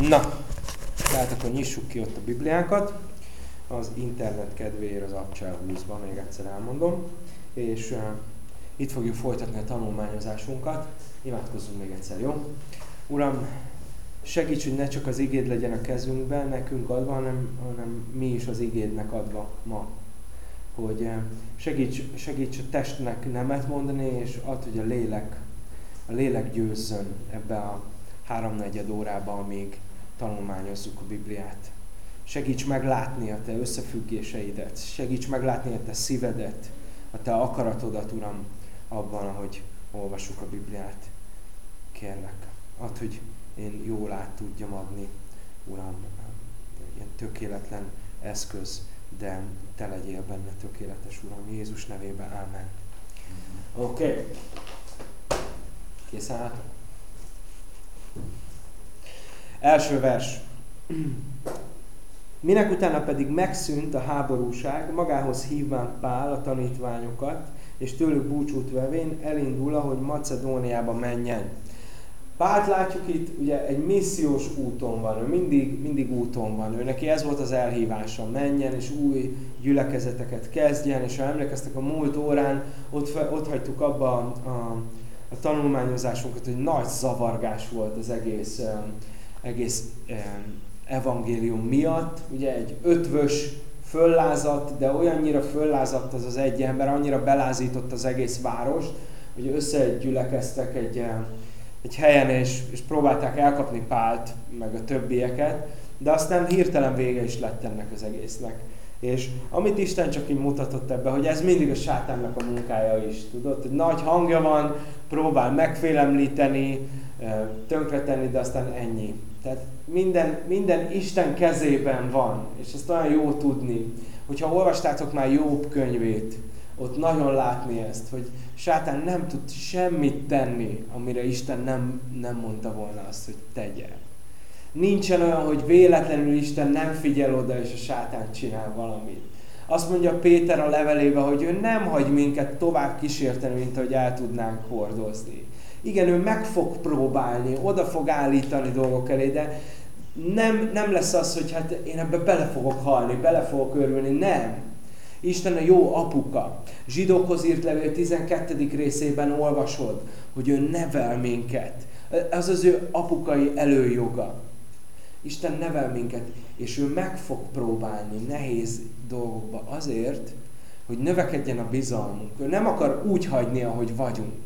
Na, tehát akkor nyissuk ki ott a Bibliánkat. Az internet kedvéért az Abcsel 20-ban, még egyszer elmondom. És uh, itt fogjuk folytatni a tanulmányozásunkat. Imádkozzunk még egyszer, jó? Uram, segíts, hogy ne csak az igéd legyen a kezünkben, nekünk adva, hanem, hanem mi is az igédnek adva ma. Hogy uh, segíts, segíts a testnek nemet mondani, és add, hogy a lélek, a lélek győzzön ebbe a háromnegyed órába, amíg tanulmányozzuk a Bibliát. Segíts meglátni a te összefüggéseidet, segíts meglátni a te szívedet, a te akaratodat, Uram, abban, ahogy olvasuk a Bibliát. Kérlek, add, hogy én jól át tudjam adni, Uram, ilyen tökéletlen eszköz, de te legyél benne tökéletes, Uram. Jézus nevében, Amen. Oké. Okay. Készen álltok? Első vers. Minek utána pedig megszűnt a háborúság, magához hívván Pál a tanítványokat, és tőlük búcsút vevén elindul, hogy Macedóniába menjen. Pált látjuk itt, ugye egy missziós úton van, ő mindig, mindig úton van. Ő neki ez volt az elhívása, menjen és új gyülekezeteket kezdjen, és ha emlékeztek a múlt órán, ott, ott hagytuk abba a, a, a tanulmányozásunkat, hogy nagy zavargás volt az egész egész evangélium miatt. Ugye egy ötvös föllázat, de olyannyira föllázadt az az egy ember, annyira belázított az egész várost, hogy összegyülekeztek egy, egy helyen, és, és próbálták elkapni Pált, meg a többieket, de aztán hirtelen vége is lett ennek az egésznek. És amit Isten csak így mutatott ebbe, hogy ez mindig a sátánnak a munkája is, tudod? Hogy nagy hangja van, próbál megfélemlíteni, tönkretenni, de aztán ennyi. Tehát minden, minden Isten kezében van, és ezt olyan jó tudni. Hogyha olvastátok már Jobb könyvét, ott nagyon látni ezt, hogy sátán nem tud semmit tenni, amire Isten nem, nem mondta volna azt, hogy tegye. Nincsen olyan, hogy véletlenül Isten nem figyel oda, és a sátán csinál valamit. Azt mondja Péter a levelébe, hogy ő nem hagy minket tovább kísérteni, mint ahogy el tudnánk hordozni. Igen, ő meg fog próbálni, oda fog állítani dolgok elé, de nem, nem lesz az, hogy hát én ebbe bele fogok halni, bele fogok örülni. Nem. Isten a jó apuka. Zsidókhoz írt levél 12. részében olvasod, hogy ő nevel minket. Ez az ő apukai előjoga. Isten nevel minket, és ő meg fog próbálni nehéz dolgokba azért, hogy növekedjen a bizalmunk. Ő nem akar úgy hagyni, ahogy vagyunk.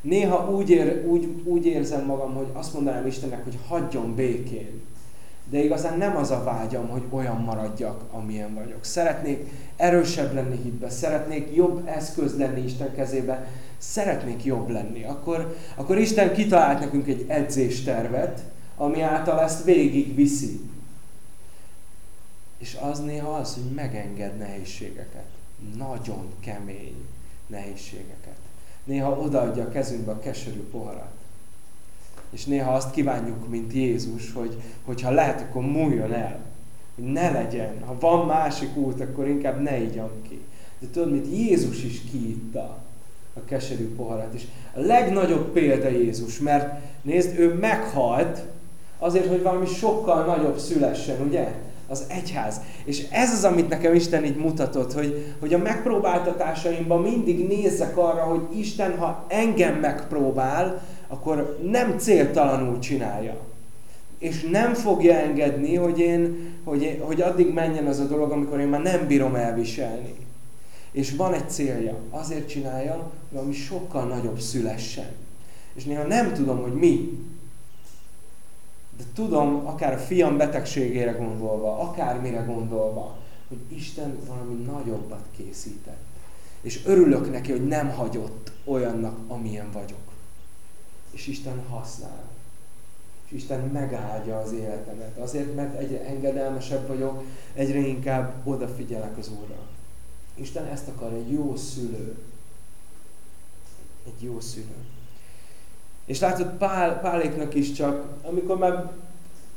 Néha úgy, ér, úgy, úgy érzem magam, hogy azt mondanám Istennek, hogy hagyjon békén. De igazán nem az a vágyam, hogy olyan maradjak, amilyen vagyok. Szeretnék erősebb lenni hitbe, szeretnék jobb eszköz lenni Isten kezébe, szeretnék jobb lenni. Akkor, akkor Isten kitalált nekünk egy edzéstervet, ami által ezt végig viszi. És az néha az, hogy megenged nehézségeket. Nagyon kemény nehézségeket. Néha odaadja a kezünkbe a keserű poharat. És néha azt kívánjuk, mint Jézus, hogy hogyha lehet, akkor múljon el. Hogy ne legyen. Ha van másik út, akkor inkább ne igyam ki. De tudod, mit Jézus is kiitta a keserű poharat. És a legnagyobb példa Jézus, mert nézd, ő meghalt azért, hogy valami sokkal nagyobb szülessen, ugye? Az egyház. És ez az, amit nekem Isten így mutatott, hogy, hogy a megpróbáltatásaimban mindig nézzek arra, hogy Isten, ha engem megpróbál, akkor nem céltalanul csinálja. És nem fogja engedni, hogy, én, hogy, hogy addig menjen az a dolog, amikor én már nem bírom elviselni. És van egy célja. Azért csinálja, hogy valami sokkal nagyobb szülessen. És néha nem tudom, hogy mi. De tudom, akár a fiam betegségére gondolva, akár mire gondolva, hogy Isten valami nagyobbat készített. És örülök neki, hogy nem hagyott olyannak, amilyen vagyok. És Isten használ. És Isten megáldja az életemet. Azért, mert egyre engedelmesebb vagyok, egyre inkább odafigyelek az Úrra. Isten ezt akar, egy jó szülő. Egy jó szülő. És látod, Pál, Páléknak is csak, amikor már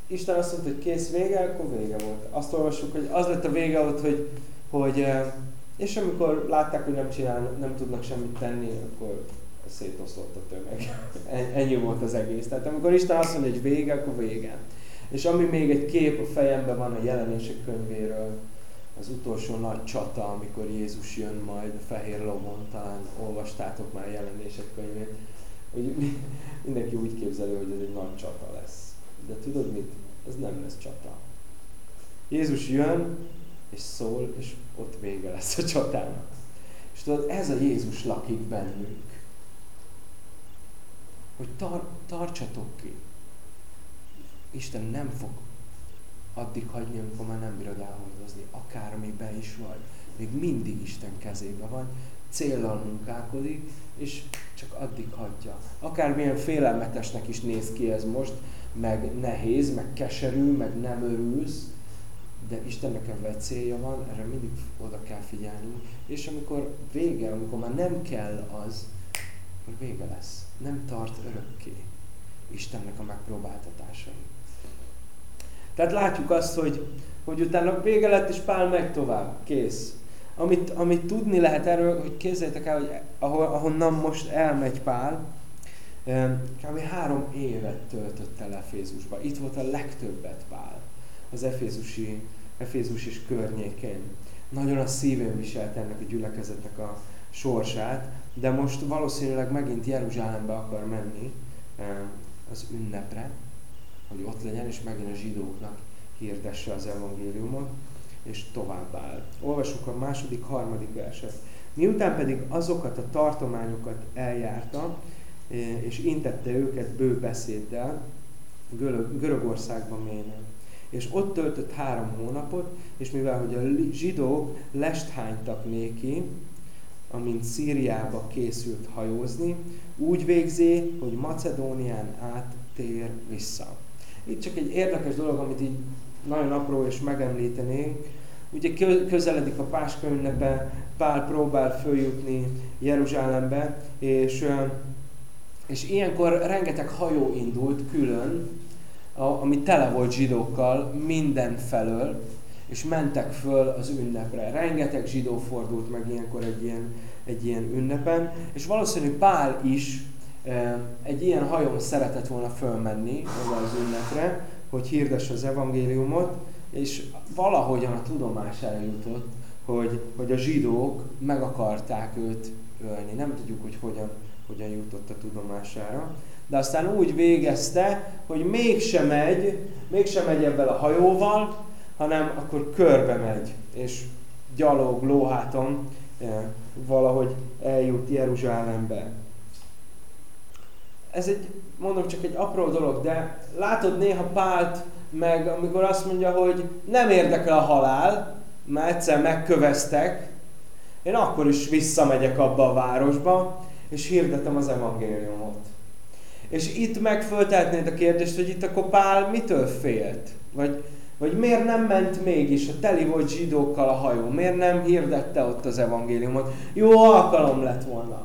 Isten azt mondta, hogy kész vége, akkor vége volt. Azt olvassuk, hogy az lett a vége ott, hogy, hogy eh, és amikor látták, hogy nem csinál, nem tudnak semmit tenni, akkor szétoszlott a tömeg. Ennyi volt az egész. Tehát amikor Isten azt mondja, hogy vége, akkor vége. És ami még egy kép a fejemben van a jelenések könyvéről, az utolsó nagy csata, amikor Jézus jön majd a fehér lovon, talán olvastátok már a jelenések könyvét, hogy mindenki úgy képzeli, hogy ez egy nagy csata lesz. De tudod mit? Ez nem lesz csata. Jézus jön, és szól, és ott vége lesz a csatának. És tudod, ez a Jézus lakik bennünk. Hogy tar- tartsatok ki. Isten nem fog addig hagyni, amikor már nem bírod elhordozni. Akármiben is vagy. Még mindig Isten kezében van. Céllal munkálkodik, és csak addig hagyja. Akármilyen félelmetesnek is néz ki ez most, meg nehéz, meg keserű, meg nem örülsz, de Istennek ebben célja van, erre mindig oda kell figyelnünk, és amikor vége, amikor már nem kell az, akkor vége lesz. Nem tart örökké Istennek a megpróbáltatásai. Tehát látjuk azt, hogy, hogy utána vége lett, és Pál megy tovább. Kész. Amit, amit tudni lehet erről, hogy képzeljétek el, hogy ahol, ahonnan most elmegy Pál, kb. három évet töltött el Efézusba. Itt volt a legtöbbet Pál az Efézusi, Efézus és környékén. Nagyon a szívén viselt ennek a gyülekezetnek a sorsát, de most valószínűleg megint Jeruzsálembe akar menni az ünnepre, hogy ott legyen, és megint a zsidóknak hirdesse az evangéliumot, és tovább áll. Olvasjuk a második, harmadik verset. Miután pedig azokat a tartományokat eljárta, és intette őket bő beszéddel, Görögországban ménen. És ott töltött három hónapot, és mivel hogy a zsidók lest hánytak néki, amint Szíriába készült hajózni, úgy végzi, hogy Macedónián át tér vissza. Itt csak egy érdekes dolog, amit így nagyon apró és megemlítenénk. Ugye közeledik a Páska ünnepe, Pál próbál följutni Jeruzsálembe, és, és ilyenkor rengeteg hajó indult külön, ami tele volt zsidókkal mindenfelől, és mentek föl az ünnepre. Rengeteg zsidó fordult meg ilyenkor egy ilyen, egy ilyen ünnepen, és valószínű Pál is egy ilyen hajón szeretett volna fölmenni oda az ünnepre, hogy hirdesse az evangéliumot, és valahogyan a tudomására jutott, hogy, hogy a zsidók meg akarták őt ölni. Nem tudjuk, hogy hogyan, hogyan jutott a tudomására. De aztán úgy végezte, hogy mégsem megy, mégsem megy ebben a hajóval, hanem akkor körbe megy, és gyalog, lóháton valahogy eljut Jeruzsálembe ez egy, mondom csak egy apró dolog, de látod néha Pált meg, amikor azt mondja, hogy nem érdekel a halál, mert egyszer megköveztek, én akkor is visszamegyek abba a városba, és hirdetem az evangéliumot. És itt megföltehetnéd a kérdést, hogy itt akkor Pál mitől félt? Vagy, vagy miért nem ment mégis, a teli volt zsidókkal a hajó? Miért nem hirdette ott az evangéliumot? Jó alkalom lett volna.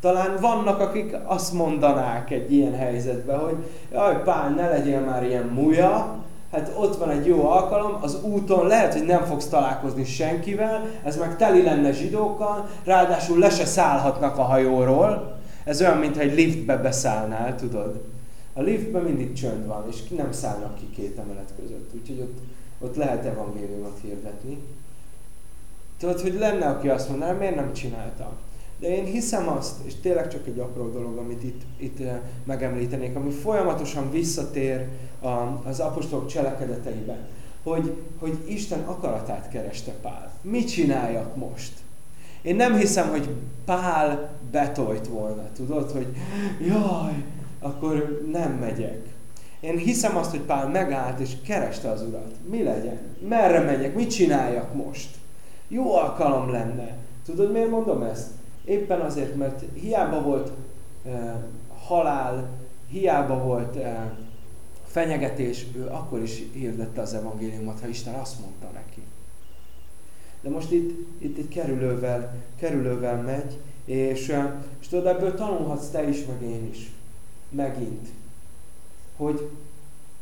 Talán vannak, akik azt mondanák egy ilyen helyzetben, hogy jaj, Pál, ne legyél már ilyen muja, hát ott van egy jó alkalom, az úton lehet, hogy nem fogsz találkozni senkivel, ez meg teli lenne zsidókkal, ráadásul le se szállhatnak a hajóról, ez olyan, mintha egy liftbe beszállnál, tudod. A liftben mindig csönd van, és nem szállnak ki két emelet között, úgyhogy ott, ott lehet evangéliumot hirdetni. Tudod, hogy lenne, aki azt mondaná, miért nem csináltam? De én hiszem azt, és tényleg csak egy apró dolog, amit itt, itt eh, megemlítenék, ami folyamatosan visszatér az apostolok cselekedeteiben, hogy, hogy Isten akaratát kereste Pál. Mit csináljak most? Én nem hiszem, hogy Pál betolt volna, tudod, hogy jaj, akkor nem megyek. Én hiszem azt, hogy Pál megállt és kereste az Urat. Mi legyen? Merre megyek? Mit csináljak most? Jó alkalom lenne. Tudod, miért mondom ezt? Éppen azért, mert hiába volt e, halál, hiába volt e, fenyegetés, ő akkor is hirdette az evangéliumot, ha Isten azt mondta neki. De most itt, itt egy kerülővel, kerülővel megy, és, és tudod, ebből tanulhatsz te is, meg én is. Megint. Hogy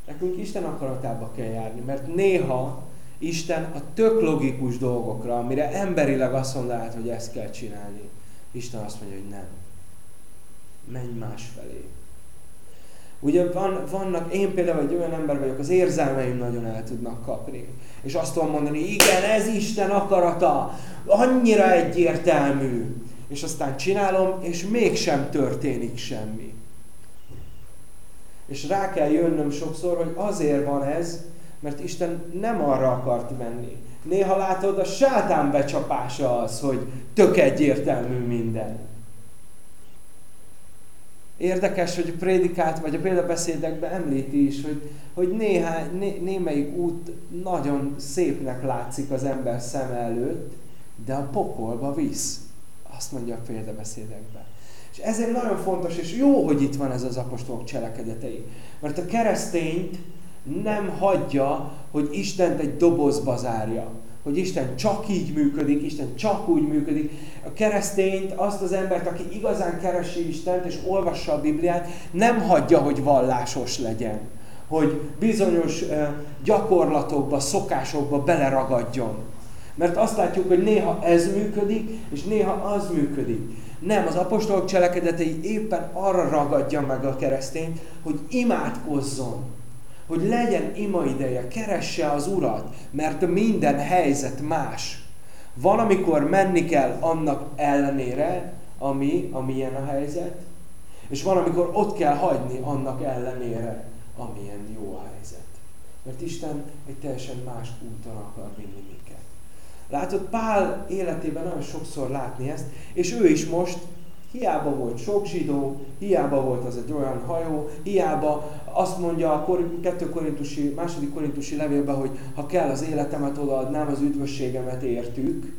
nekünk Isten akaratába kell járni, mert néha Isten a tök logikus dolgokra, amire emberileg azt mondanád, hogy ezt kell csinálni, Isten azt mondja, hogy nem. Menj másfelé. Ugye van, vannak, én például egy olyan ember vagyok, az érzelmeim nagyon el tudnak kapni. És azt tudom mondani, igen, ez Isten akarata, annyira egyértelmű. És aztán csinálom, és mégsem történik semmi. És rá kell jönnöm sokszor, hogy azért van ez, mert Isten nem arra akart menni. Néha látod, a sátán becsapása az, hogy tök egyértelmű minden. Érdekes, hogy a prédikát vagy a példabeszédekben említi is, hogy, hogy néhány, né, némelyik út nagyon szépnek látszik az ember szem előtt, de a pokolba visz. Azt mondja a példabeszédekben. És ezért nagyon fontos, és jó, hogy itt van ez az apostolok cselekedetei. Mert a keresztényt nem hagyja, hogy Istent egy dobozba zárja. Hogy Isten csak így működik, Isten csak úgy működik. A keresztényt, azt az embert, aki igazán keresi Istent és olvassa a Bibliát, nem hagyja, hogy vallásos legyen. Hogy bizonyos gyakorlatokba, szokásokba beleragadjon. Mert azt látjuk, hogy néha ez működik, és néha az működik. Nem, az apostolok cselekedetei éppen arra ragadja meg a keresztényt, hogy imádkozzon hogy legyen ima ideje, keresse az Urat, mert minden helyzet más. Van, amikor menni kell annak ellenére, ami, amilyen a helyzet, és van, amikor ott kell hagyni annak ellenére, amilyen jó a helyzet. Mert Isten egy teljesen más úton akar vinni minket. Látod, Pál életében nagyon sokszor látni ezt, és ő is most Hiába volt sok zsidó, hiába volt az egy olyan hajó, hiába azt mondja a 2 korintusi, második korintusi levélben, hogy ha kell az életemet odaadnám, az üdvösségemet értük.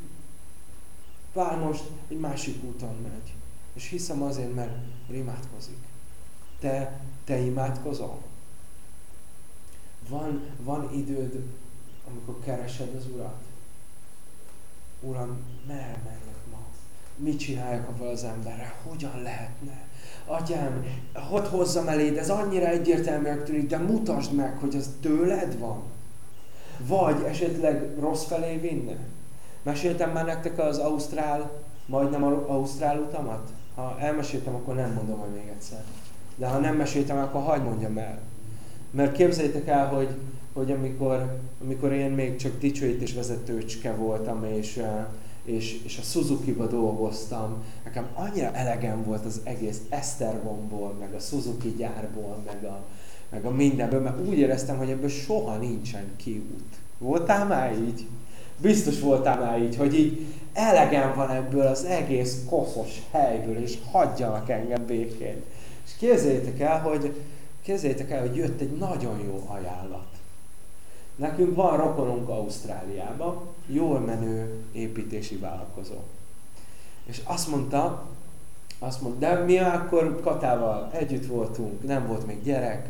Pál most egy másik úton megy. És hiszem azért, mert imádkozik. Te, te imádkozol? Van, van időd, amikor keresed az Urat? Uram, merre menjek? Mit csináljak avval az emberrel, hogyan lehetne. Atyám, hogy hozzam eléd, ez annyira egyértelműen tűnik, de mutasd meg, hogy az tőled van. Vagy esetleg rossz felé vinne. Meséltem már nektek az Ausztrál, majdnem Ausztrál utamat? Ha elmeséltem, akkor nem mondom majd még egyszer. De ha nem meséltem, akkor hagyd mondjam el. Mert képzeljétek el, hogy, hogy amikor, amikor én még csak dicsőítés vezetőcske voltam, és és, és a Suzuki-ba dolgoztam. Nekem annyira elegem volt az egész Esztergomból, meg a Suzuki gyárból, meg a, meg a mindenből, mert úgy éreztem, hogy ebből soha nincsen kiút. Voltál már így? Biztos voltál már így, hogy így elegem van ebből az egész koszos helyből, és hagyjanak engem békén. És képzeljétek el, hogy, képzeljétek el, hogy jött egy nagyon jó ajánlat. Nekünk van rokonunk Ausztráliában, jól menő építési vállalkozó. És azt mondta, azt mondta, de mi akkor Katával együtt voltunk, nem volt még gyerek,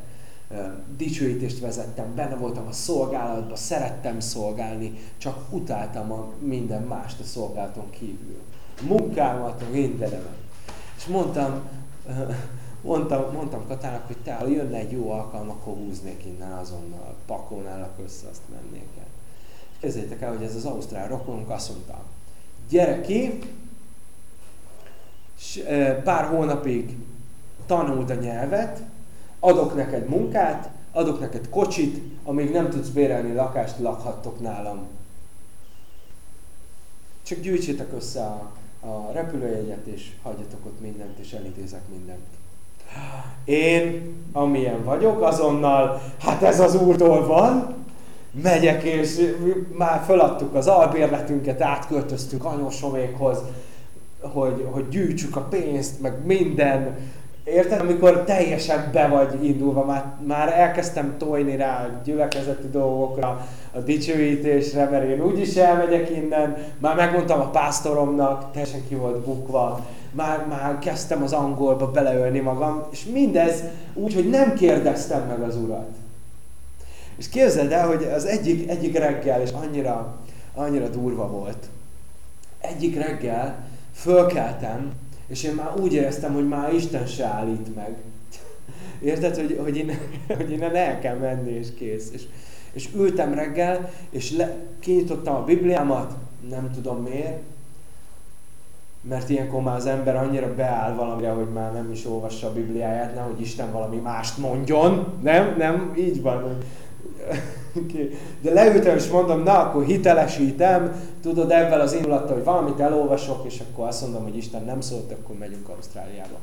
dicsőítést vezettem, benne voltam a szolgálatban, szerettem szolgálni, csak utáltam a minden mást a szolgálaton kívül. Munkámat, a mindenemet. És mondtam, mondtam, mondtam Katának, hogy te, ha jönne egy jó alkalom, akkor húznék innen azonnal, pakolnálak össze, azt mennék el. És kezdjétek el, hogy ez az ausztrál rokonunk azt mondta, gyere ki, pár hónapig tanuld a nyelvet, adok neked munkát, adok neked kocsit, amíg nem tudsz bérelni lakást, lakhattok nálam. Csak gyűjtsétek össze a, a repülőjegyet, és hagyjatok ott mindent, és elintézek mindent. Én, amilyen vagyok, azonnal, hát ez az úrtól van, megyek, és már feladtuk az albérletünket, átköltöztünk anyosomékhoz, hogy, hogy gyűjtsük a pénzt, meg minden. Érted? Amikor teljesen be vagy indulva, már, már elkezdtem tojni rá gyülekezeti dolgokra, a dicsőítésre, mert én úgyis elmegyek innen, már megmondtam a pásztoromnak, teljesen ki volt bukva, már, már kezdtem az angolba beleölni magam, és mindez úgy, hogy nem kérdeztem meg az urat. És képzeld el, hogy az egyik, egyik reggel, és annyira, annyira durva volt, egyik reggel fölkeltem, és én már úgy éreztem, hogy már Isten se állít meg. Érted, hogy, hogy, innen, hogy innen el kell menni, és kész. És, és ültem reggel, és le, kinyitottam a Bibliámat, nem tudom miért, mert ilyenkor már az ember annyira beáll valamire, hogy már nem is olvassa a Bibliáját, nehogy Isten valami mást mondjon. Nem, nem, így van. De leültem és mondom, na akkor hitelesítem, tudod, ebben az indulattal, hogy valamit elolvasok, és akkor azt mondom, hogy Isten nem szólt, akkor megyünk Ausztráliába.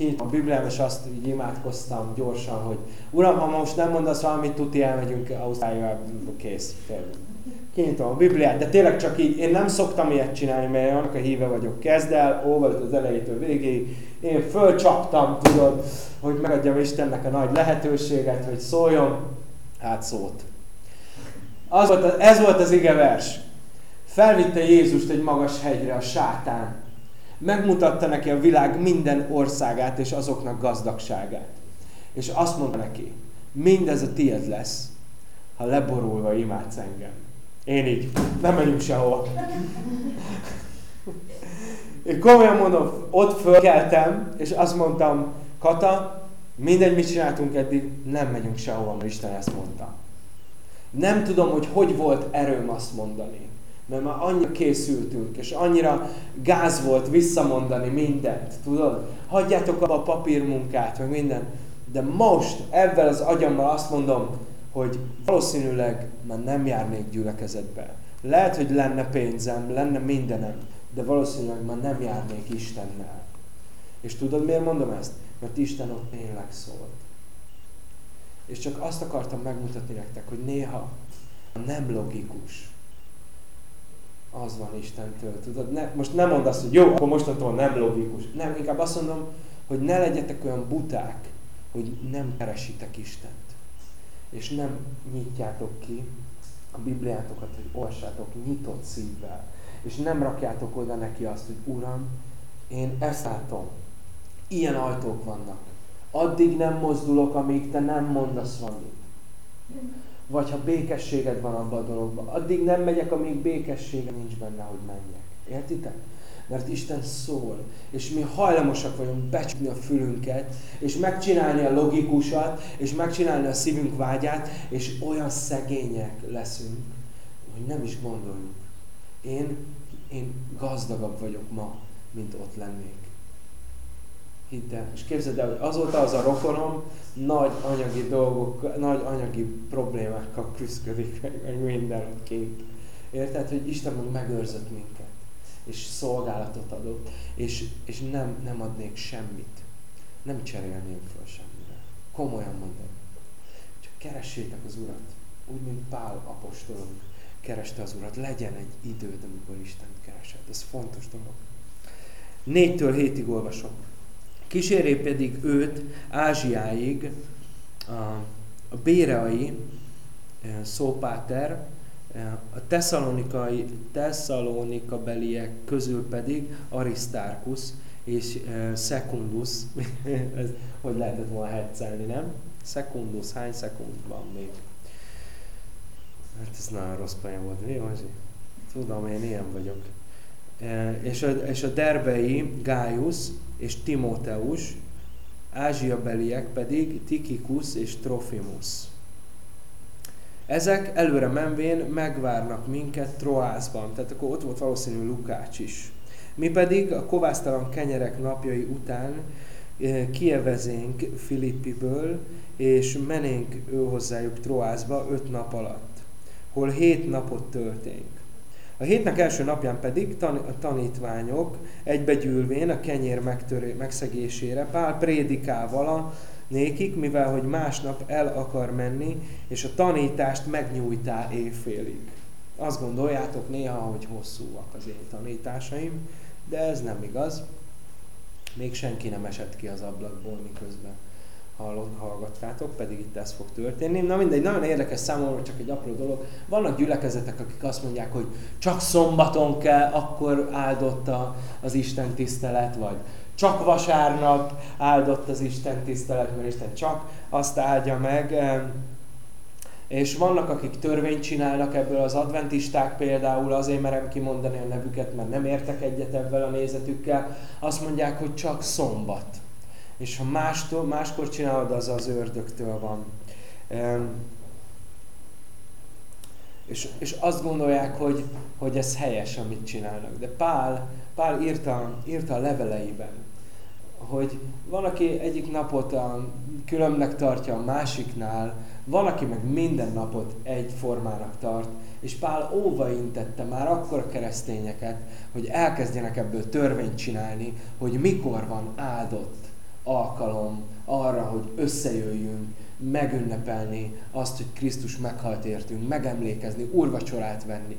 Kinyitom a Bibliám, és azt így imádkoztam gyorsan, hogy Uram, ha most nem mondasz valamit, tuti elmegyünk Ausztráliába, kész. Kinyitom a Bibliát, de tényleg csak így, én nem szoktam ilyet csinálni, mert annak a híve vagyok. Kezd el, olvasd az elejétől végéig. Én fölcsaptam, tudod, hogy megadjam Istennek a nagy lehetőséget, hogy szóljon, hát szólt. Az volt ez volt az ige vers. Felvitte Jézust egy magas hegyre a sátán. Megmutatta neki a világ minden országát és azoknak gazdagságát. És azt mondta neki, mindez a tied lesz, ha leborulva imádsz engem. Én így, nem megyünk sehova. Én komolyan mondom, ott fölkeltem, és azt mondtam, Kata, mindegy, mit csináltunk eddig, nem megyünk sehova, mert Isten ezt mondta. Nem tudom, hogy hogy volt erőm azt mondani. Mert már annyira készültünk, és annyira gáz volt visszamondani mindent, tudod? Hagyjátok abba a papírmunkát, meg minden. De most, ebben az agyammal azt mondom, hogy valószínűleg már nem járnék gyülekezetbe. Lehet, hogy lenne pénzem, lenne mindenem, de valószínűleg már nem járnék Istennel. És tudod, miért mondom ezt? Mert Isten ott tényleg szólt. És csak azt akartam megmutatni nektek, hogy néha nem logikus. Az van Istentől, tudod? Ne, most nem mondd azt, hogy jó, akkor mostantól nem logikus. Nem, inkább azt mondom, hogy ne legyetek olyan buták, hogy nem keresitek Istent. És nem nyitjátok ki a Bibliátokat, hogy olvassátok nyitott szívvel. És nem rakjátok oda neki azt, hogy Uram, én ezt látom. Ilyen ajtók vannak. Addig nem mozdulok, amíg te nem mondasz valamit. Vagy ha békességed van abban a dologban. Addig nem megyek, amíg békessége nincs benne, hogy menjek. Értitek? Mert Isten szól, és mi hajlamosak vagyunk becsukni a fülünket, és megcsinálni a logikusat, és megcsinálni a szívünk vágyát, és olyan szegények leszünk, hogy nem is gondoljuk. Én, én gazdagabb vagyok ma, mint ott lennék. Hidd el. És képzeld el, hogy azóta az a rokonom nagy anyagi dolgok, nagy anyagi problémákkal küzdik, meg, meg minden ott kint. Érted, hogy Isten meg megőrzött minket, és szolgálatot adott, és, és nem, nem adnék semmit. Nem cserélném föl semmire. Komolyan mondom. Csak keressétek az Urat, úgy, mint Pál apostolunk kereste az Urat. Legyen egy időd, amikor Isten keresed. Ez fontos dolog. Négytől hétig olvasom. Kíséré pedig őt Ázsiáig a, a béreai eh, Szópáter, eh, a tesszalonikai, tesszalonika beliek közül pedig Aristarchus és uh, Secundus, ez hogy lehetett volna hetszelni, nem? Secundus, hány szekund van még? Hát ez nagyon rossz poén volt, mi van? Tudom, én ilyen vagyok. És a, és a derbei Gaius és Timóteus, ázsiabeliek pedig Tikikus és Trofimus. Ezek előre menvén megvárnak minket Troászban, tehát akkor ott volt valószínű Lukács is. Mi pedig a kovásztalan kenyerek napjai után kievezénk Filippiből, és menénk ő hozzájuk Troászba öt nap alatt, hol hét napot tölténk. A hétnek első napján pedig a tanítványok egybegyűlvén a kenyér megtöré, megszegésére Pál prédikával a nékik, mivel hogy másnap el akar menni, és a tanítást megnyújtá éjfélig. Azt gondoljátok néha, hogy hosszúak az én tanításaim, de ez nem igaz. Még senki nem esett ki az ablakból miközben hallott, hallgattátok, pedig itt ez fog történni. Na mindegy, nagyon érdekes számomra, csak egy apró dolog. Vannak gyülekezetek, akik azt mondják, hogy csak szombaton kell, akkor áldott az Isten tisztelet, vagy csak vasárnap áldott az Isten tisztelet, mert Isten csak azt áldja meg. És vannak, akik törvényt csinálnak ebből az adventisták például, azért merem kimondani a nevüket, mert nem értek egyet ebben a nézetükkel. Azt mondják, hogy csak szombat és ha mástól, máskor csinálod, az az ördögtől van. És, és azt gondolják, hogy, hogy ez helyes, amit csinálnak. De Pál, Pál írta, írta a leveleiben, hogy van, aki egyik napot a különbnek tartja a másiknál, van, aki meg minden napot egyformának tart, és Pál óva intette már akkor a keresztényeket, hogy elkezdjenek ebből törvényt csinálni, hogy mikor van áldott alkalom arra, hogy összejöjjünk, megünnepelni azt, hogy Krisztus meghalt értünk, megemlékezni, úrvacsorát venni.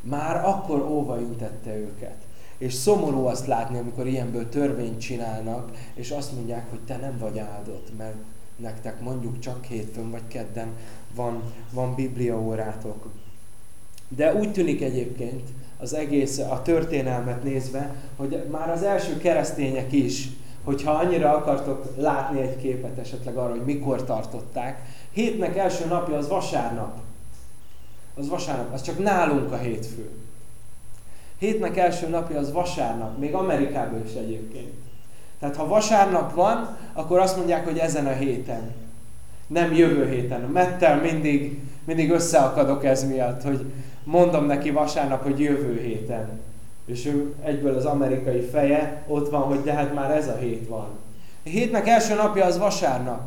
Már akkor óva intette őket. És szomorú azt látni, amikor ilyenből törvényt csinálnak, és azt mondják, hogy te nem vagy áldott, mert nektek mondjuk csak hétfőn vagy kedden van, van bibliaórátok. De úgy tűnik egyébként az egész, a történelmet nézve, hogy már az első keresztények is, hogyha annyira akartok látni egy képet esetleg arra, hogy mikor tartották, hétnek első napja az vasárnap. Az vasárnap, az csak nálunk a hétfő. Hétnek első napja az vasárnap, még Amerikában is egyébként. Tehát ha vasárnap van, akkor azt mondják, hogy ezen a héten. Nem jövő héten. Mettel mindig, mindig összeakadok ez miatt, hogy mondom neki vasárnap, hogy jövő héten. És ő egyből az amerikai feje ott van, hogy de hát már ez a hét van. A hétnek első napja az vasárnap.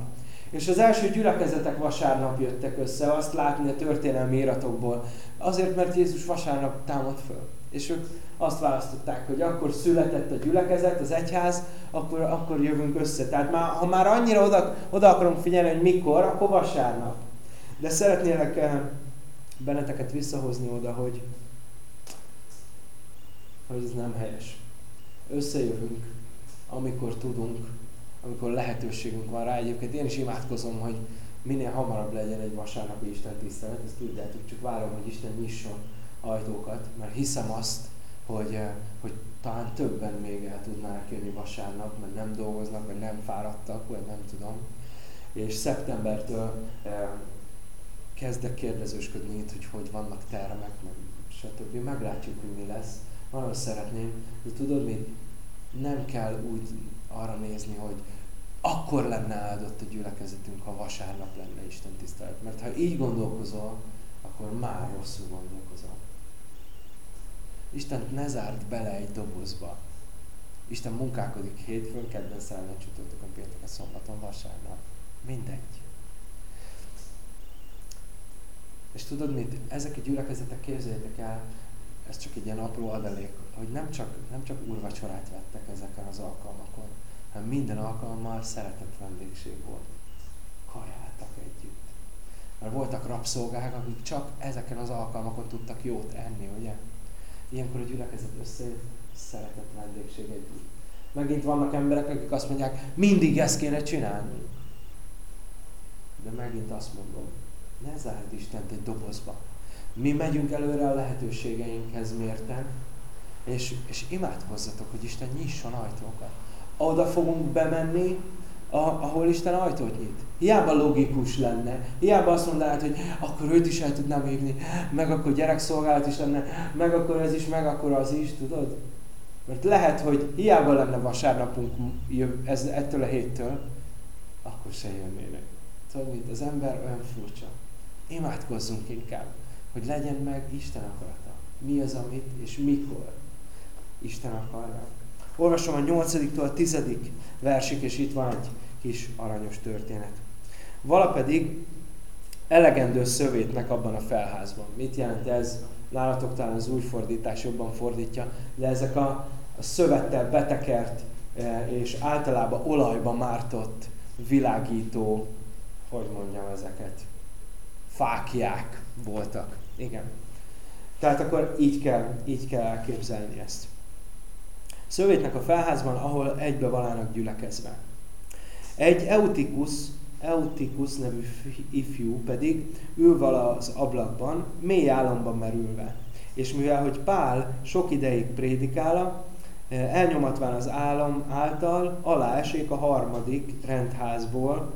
És az első gyülekezetek vasárnap jöttek össze, azt látni a történelmi iratokból. Azért, mert Jézus vasárnap támad föl. És ők azt választották, hogy akkor született a gyülekezet, az egyház, akkor, akkor jövünk össze. Tehát már, ha már annyira oda, oda akarunk figyelni, hogy mikor, akkor vasárnap. De szeretnélek eh, benneteket visszahozni oda, hogy, hogy ez nem helyes. Összejövünk, amikor tudunk, amikor lehetőségünk van rá. Egyébként én is imádkozom, hogy minél hamarabb legyen egy vasárnapi Isten tisztelet, ezt tudjátok, csak várom, hogy Isten nyisson ajtókat, mert hiszem azt, hogy, eh, hogy talán többen még el tudnának jönni vasárnap, mert nem dolgoznak, vagy nem fáradtak, vagy nem tudom. És szeptembertől eh, kezdek kérdezősködni itt, hogy hogy vannak termek, meg stb. Meglátjuk, hogy mi lesz. Nagyon szeretném, de tudod mit? Nem kell úgy arra nézni, hogy akkor lenne áldott a gyülekezetünk, ha vasárnap lenne Isten tisztelet. Mert ha így gondolkozol, akkor már rosszul gondolkozol. Isten ne zárt bele egy dobozba. Isten munkálkodik hétfőn, kedden, szerdán, csütörtökön, pénteken, szombaton, vasárnap. Mindegy. És tudod mit? Ezek a gyülekezetek, képzeljétek el, ez csak egy ilyen apró adalék, hogy nem csak, nem csak úrvacsorát vettek ezeken az alkalmakon, hanem minden alkalommal szeretett vendégség volt. Kajáltak együtt. Mert voltak rabszolgák, akik csak ezeken az alkalmakon tudtak jót enni, ugye? Ilyenkor a gyülekezet összejött, szeretett vendégség együtt. Megint vannak emberek, akik azt mondják, mindig ezt kéne csinálni. De megint azt mondom, ne zárd Istent egy dobozba. Mi megyünk előre a lehetőségeinkhez mérten, és, és imádkozzatok, hogy Isten nyisson ajtókat. Oda fogunk bemenni, ahol Isten ajtót nyit. Hiába logikus lenne, hiába azt mondanád, hogy akkor őt is el tudnám hívni, meg akkor gyerekszolgálat is lenne, meg akkor ez is, meg akkor az is, tudod? Mert lehet, hogy hiába lenne vasárnapunk ez, ettől a héttől, akkor se jönnének. Tudod mit? Az ember olyan furcsa. Imádkozzunk inkább, hogy legyen meg Isten akarata. Mi az, amit és mikor Isten akarja. Olvasom a 8-tól a 10. versig, és itt van egy kis aranyos történet. Vala pedig elegendő szövétnek abban a felházban. Mit jelent ez? Nálatok talán az új fordítás jobban fordítja, de ezek a, a szövettel betekert e, és általában olajba mártott világító, hogy mondjam ezeket, fákják voltak. Igen. Tehát akkor így kell, így kell elképzelni ezt. Szövétnek a felházban, ahol egybe valának gyülekezve. Egy Eutikus, Eutikus nevű ifjú pedig ül vala az ablakban, mély álomban merülve. És mivel, hogy Pál sok ideig prédikála, elnyomatván az álom által alá esik a harmadik rendházból,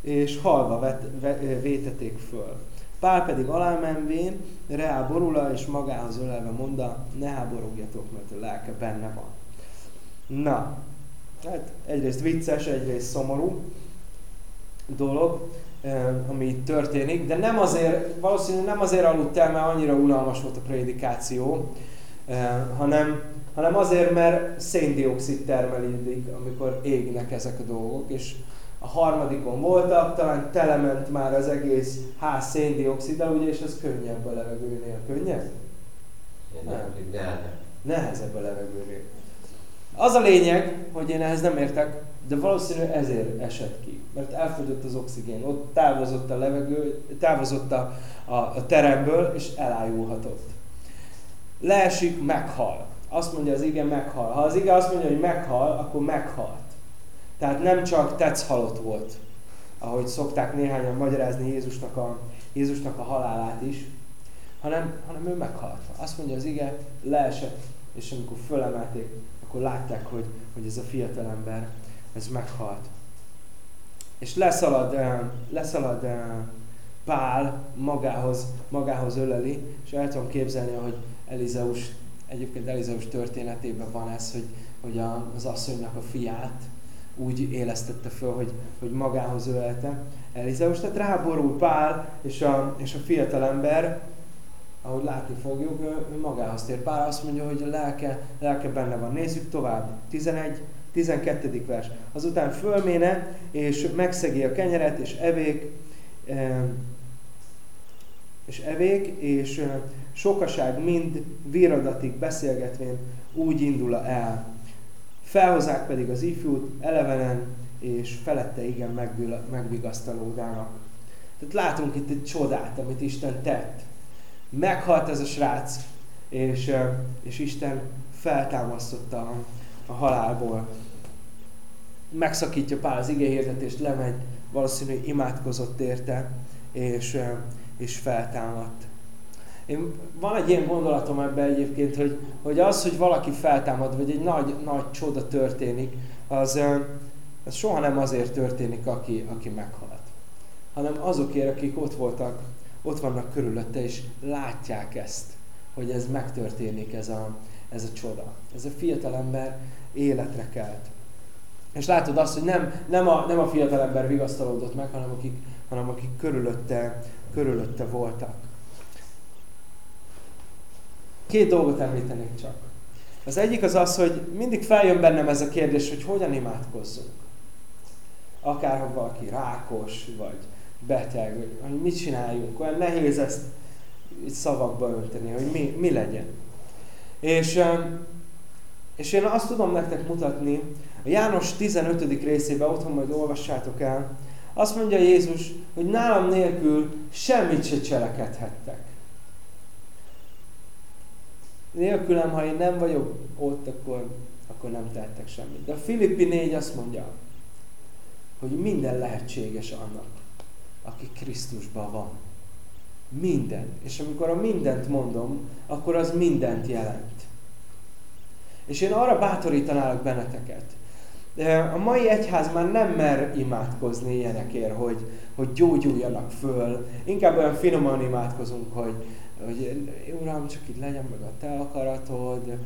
és halva vet, ve, véteték föl. Pál pedig alámenvén reá borula, és magához ölelve mondta, ne háborogjatok, mert a lelke benne van. Na, hát egyrészt vicces, egyrészt szomorú dolog. ami itt történik, de nem azért, valószínűleg nem azért aludt el, mert annyira unalmas volt a prédikáció, hanem, hanem azért, mert széndiokszid termelődik, amikor égnek ezek a dolgok, és a harmadikon voltak, talán telement már az egész ház széndioksziddal, ugye, és ez könnyebb a levegőnél. Könnyebb? Nem. Nehezebb a levegőnél. Az a lényeg, hogy én ehhez nem értek, de valószínű ezért esett ki. Mert elfogyott az oxigén, ott távozott a levegő, távozott a, a, a teremből, és elájulhatott. Leesik, meghal. Azt mondja az igen, meghal. Ha az igen azt mondja, hogy meghal, akkor meghalt. Tehát nem csak tetsz halott volt, ahogy szokták néhányan magyarázni Jézusnak a, Jézusnak a halálát is, hanem, hanem ő meghalt. Azt mondja az ige, leesett, és amikor fölemelték, akkor látták, hogy, hogy ez a fiatalember, ez meghalt. És leszalad, eh, leszalad eh, Pál magához, magához öleli, és el tudom képzelni, hogy Elizeus, egyébként Elizeus történetében van ez, hogy, hogy az asszonynak a fiát úgy élesztette föl, hogy, hogy magához ölelte Elizeus. Tehát ráborul Pál, és a, és a fiatalember, ahogy látni fogjuk, ő magához tér. Pál azt mondja, hogy a lelke, lelke benne van. Nézzük tovább. 11, 12. vers. Azután fölméne, és megszegi a kenyeret, és evék, és evék, és sokaság mind viradatig beszélgetvén úgy indul el. Felhozák pedig az ifjút elevenen, és felette igen megvigasztalódának. Tehát látunk itt egy csodát, amit Isten tett. Meghalt ez a srác, és, és Isten feltámasztotta a halálból. Megszakítja Pál az igéhirdetést, lemegy, valószínű imádkozott érte, és, és feltámadt. Én, van egy ilyen gondolatom ebben egyébként, hogy, hogy az, hogy valaki feltámad, vagy egy nagy, nagy csoda történik, az, az soha nem azért történik, aki, aki meghalt, hanem azokért, akik ott voltak, ott vannak körülötte, és látják ezt, hogy ez megtörténik, ez a, ez a csoda. Ez a fiatalember életre kelt. És látod azt, hogy nem, nem, a, nem a fiatalember vigasztalódott meg, hanem akik, hanem akik körülötte, körülötte voltak. Két dolgot említenék csak. Az egyik az az, hogy mindig feljön bennem ez a kérdés, hogy hogyan imádkozzunk. Akár ha valaki rákos, vagy beteg, hogy, mit csináljunk. Olyan nehéz ezt szavakba önteni, hogy mi, mi legyen. És, és én azt tudom nektek mutatni, a János 15. részében, otthon majd olvassátok el, azt mondja Jézus, hogy nálam nélkül semmit se cselekedhettek. Nélkülem, ha én nem vagyok ott, akkor, akkor nem tehettek semmit. De a Filippi 4 azt mondja, hogy minden lehetséges annak, aki Krisztusban van. Minden. És amikor a mindent mondom, akkor az mindent jelent. És én arra bátorítanálok benneteket. A mai egyház már nem mer imádkozni ilyenekért, hogy, hogy gyógyuljanak föl. Inkább olyan finoman imádkozunk, hogy, hogy Uram, csak így legyen meg a te akaratod,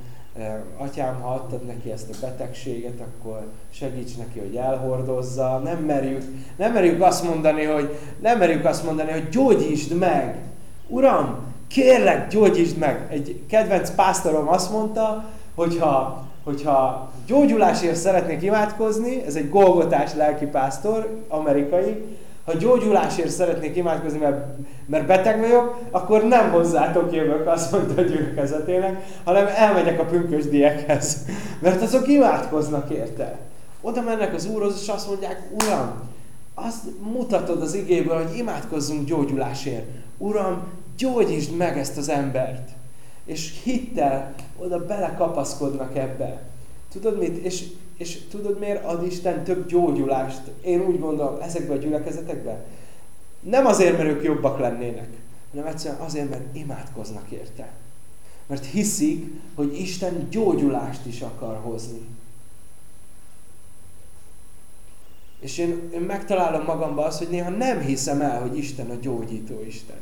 atyám, ha adtad neki ezt a betegséget, akkor segíts neki, hogy elhordozza. Nem merjük, nem merjük azt mondani, hogy nem merjük azt mondani, hogy gyógyítsd meg. Uram, kérlek, gyógyítsd meg. Egy kedvenc pásztorom azt mondta, hogyha, hogyha gyógyulásért szeretnék imádkozni, ez egy golgotás lelkipásztor, amerikai, ha gyógyulásért szeretnék imádkozni, mert, mert beteg vagyok, akkor nem hozzátok jövök, azt mondta a gyülekezetének, hanem elmegyek a pünkösdiekhez. Mert azok imádkoznak érte. Oda mennek az úrhoz, és azt mondják, Uram, azt mutatod az igéből, hogy imádkozzunk gyógyulásért. Uram, gyógyítsd meg ezt az embert. És hittel oda belekapaszkodnak ebbe. Tudod mit? És és tudod miért ad Isten több gyógyulást? Én úgy gondolom ezekben a gyülekezetekben. Nem azért, mert ők jobbak lennének, hanem egyszerűen azért, mert imádkoznak érte. Mert hiszik, hogy Isten gyógyulást is akar hozni. És én, én megtalálom magamban azt, hogy néha nem hiszem el, hogy Isten a gyógyító Isten.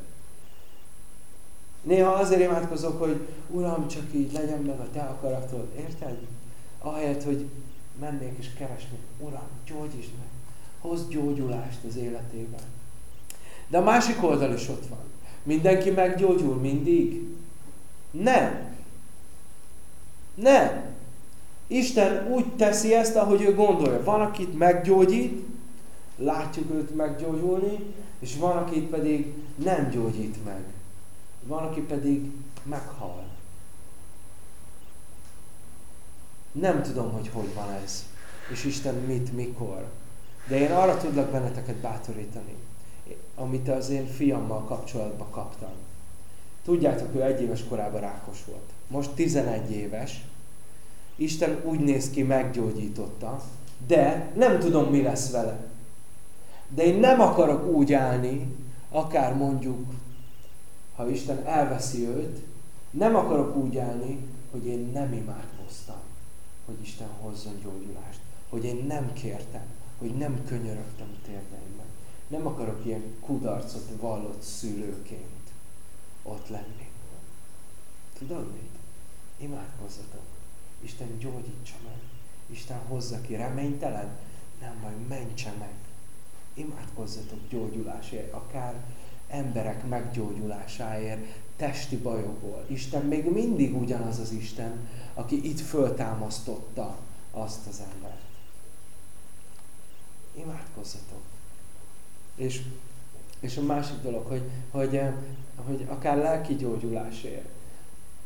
Néha azért imádkozok, hogy Uram, csak így legyen meg a Te akaratod. Érted? Ahelyett, hogy mennék és keresnék, Uram, gyógyítsd meg, hozz gyógyulást az életében. De a másik oldal is ott van. Mindenki meggyógyul mindig? Nem. Nem. Isten úgy teszi ezt, ahogy ő gondolja. Van, akit meggyógyít, látjuk őt meggyógyulni, és van, akit pedig nem gyógyít meg. Van, aki pedig meghal. Nem tudom, hogy hogy van ez, és Isten mit, mikor. De én arra tudlak benneteket bátorítani, amit az én fiammal kapcsolatban kaptam. Tudjátok, ő egy éves korában rákos volt. Most 11 éves. Isten úgy néz ki, meggyógyította, de nem tudom, mi lesz vele. De én nem akarok úgy állni, akár mondjuk, ha Isten elveszi őt, nem akarok úgy állni, hogy én nem imádkoztam, hogy Isten hozzon gyógyulást. Hogy én nem kértem, hogy nem könyörögtem térdeimben. Nem akarok ilyen kudarcot vallott szülőként ott lenni. Tudod mit? Imádkozzatok. Isten gyógyítsa meg. Isten hozza ki. Reménytelen? Nem baj, mentse meg. Imádkozzatok gyógyulásért, akár emberek meggyógyulásáért, testi bajokból. Isten még mindig ugyanaz az Isten, aki itt föltámasztotta azt az embert. Imádkozzatok. És, és a másik dolog, hogy, hogy, hogy akár lelki gyógyulásért,